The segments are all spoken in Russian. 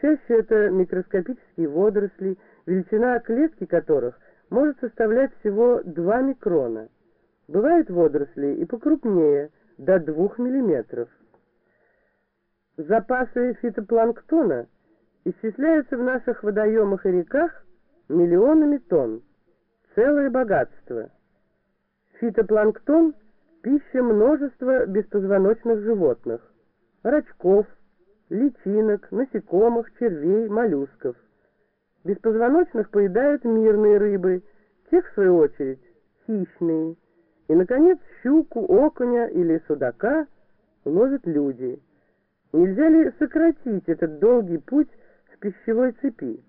Чаще это микроскопические водоросли, величина клетки которых может составлять всего 2 микрона. Бывают водоросли и покрупнее, до 2 миллиметров. Запасы фитопланктона исчисляются в наших водоемах и реках миллионами тонн. Целое богатство. Фитопланктон – пища множества беспозвоночных животных, рачков, личинок, насекомых, червей, моллюсков. Беспозвоночных поедают мирные рыбы, тех, в свою очередь, хищные. И, наконец, щуку, окуня или судака ловят люди. Нельзя ли сократить этот долгий путь в пищевой цепи?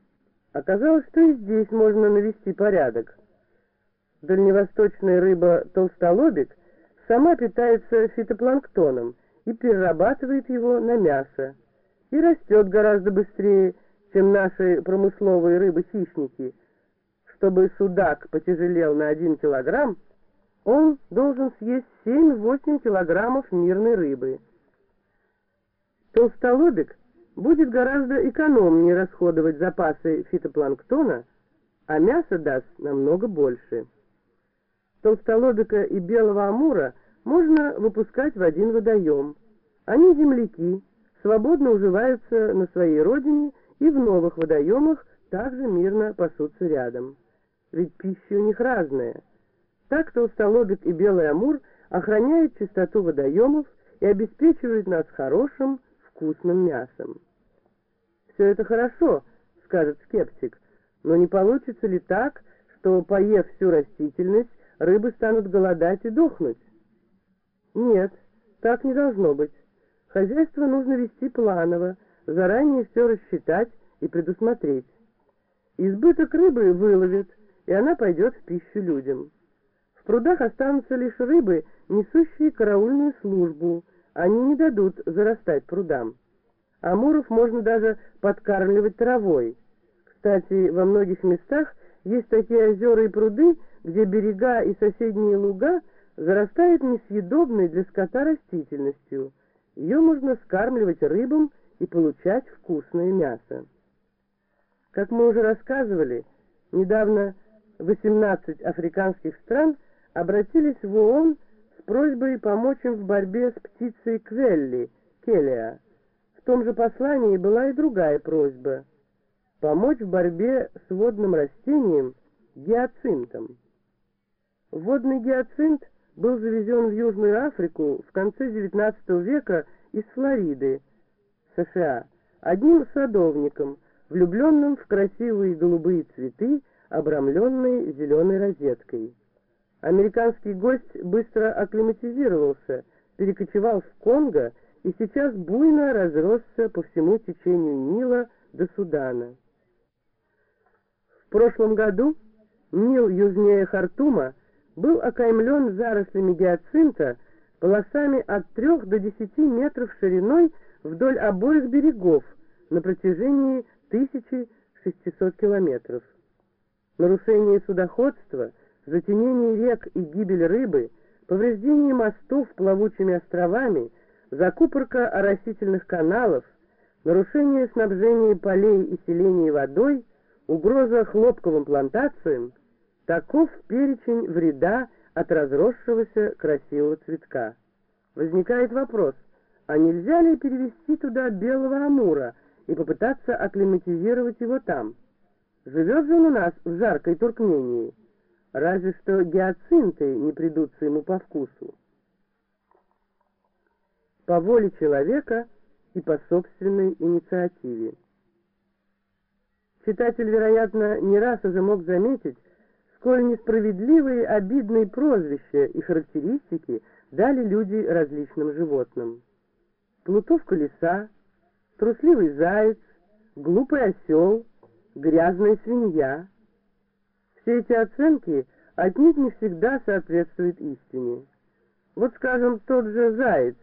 Оказалось, что и здесь можно навести порядок. Дальневосточная рыба толстолобик сама питается фитопланктоном и перерабатывает его на мясо и растет гораздо быстрее, чем наши промысловые рыбы-хищники. Чтобы судак потяжелел на один килограмм, он должен съесть 7-8 килограммов мирной рыбы. Толстолобик будет гораздо экономнее расходовать запасы фитопланктона, а мясо даст намного больше. Толстолобика и белого амура можно выпускать в один водоем. Они земляки, свободно уживаются на своей родине и в новых водоемах также мирно пасутся рядом. Ведь пища у них разная. Так толстолобик и белый амур охраняют чистоту водоемов и обеспечивают нас хорошим, вкусным мясом. Все это хорошо, скажет скептик, но не получится ли так, что, поев всю растительность, рыбы станут голодать и дохнуть? Нет, так не должно быть. Хозяйство нужно вести планово, заранее все рассчитать и предусмотреть. Избыток рыбы выловят, и она пойдет в пищу людям. В прудах останутся лишь рыбы, несущие караульную службу. Они не дадут зарастать прудам. Амуров можно даже подкармливать травой. Кстати, во многих местах есть такие озера и пруды, где берега и соседние луга зарастают несъедобной для скота растительностью – ее можно скармливать рыбам и получать вкусное мясо. Как мы уже рассказывали, недавно 18 африканских стран обратились в ООН с просьбой помочь им в борьбе с птицей Квелли, Келия. В том же послании была и другая просьба – помочь в борьбе с водным растением гиацинтом. Водный гиацинт – был завезен в Южную Африку в конце XIX века из Флориды, США, одним садовником, влюбленным в красивые голубые цветы, обрамленные зеленой розеткой. Американский гость быстро акклиматизировался, перекочевал в Конго и сейчас буйно разросся по всему течению Нила до Судана. В прошлом году Нил южнее Хартума был окаймлен зарослями гиацинта, полосами от 3 до 10 метров шириной вдоль обоих берегов на протяжении 1600 километров. Нарушение судоходства, затенение рек и гибель рыбы, повреждение мостов плавучими островами, закупорка оросительных каналов, нарушение снабжения полей и селений водой, угроза хлопковым плантациям – Таков перечень вреда от разросшегося красивого цветка. Возникает вопрос, а нельзя ли перевести туда белого амура и попытаться акклиматизировать его там? Живет же он у нас в жаркой Туркмении. Разве что гиацинты не придутся ему по вкусу. По воле человека и по собственной инициативе. Читатель, вероятно, не раз уже мог заметить, сколь несправедливые обидные прозвища и характеристики дали люди различным животным. Плутовка лиса, трусливый заяц, глупый осел, грязная свинья. Все эти оценки отнюдь не всегда соответствуют истине. Вот, скажем, тот же заяц,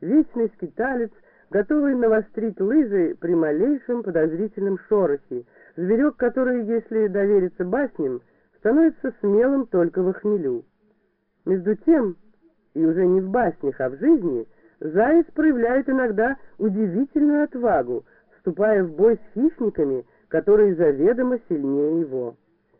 вечный скиталец, готовый навострить лыжи при малейшем подозрительном шорохе, зверек, который, если довериться басням, становится смелым только в хмелю. Между тем, и уже не в баснях, а в жизни, заяц проявляет иногда удивительную отвагу, вступая в бой с хищниками, которые заведомо сильнее его.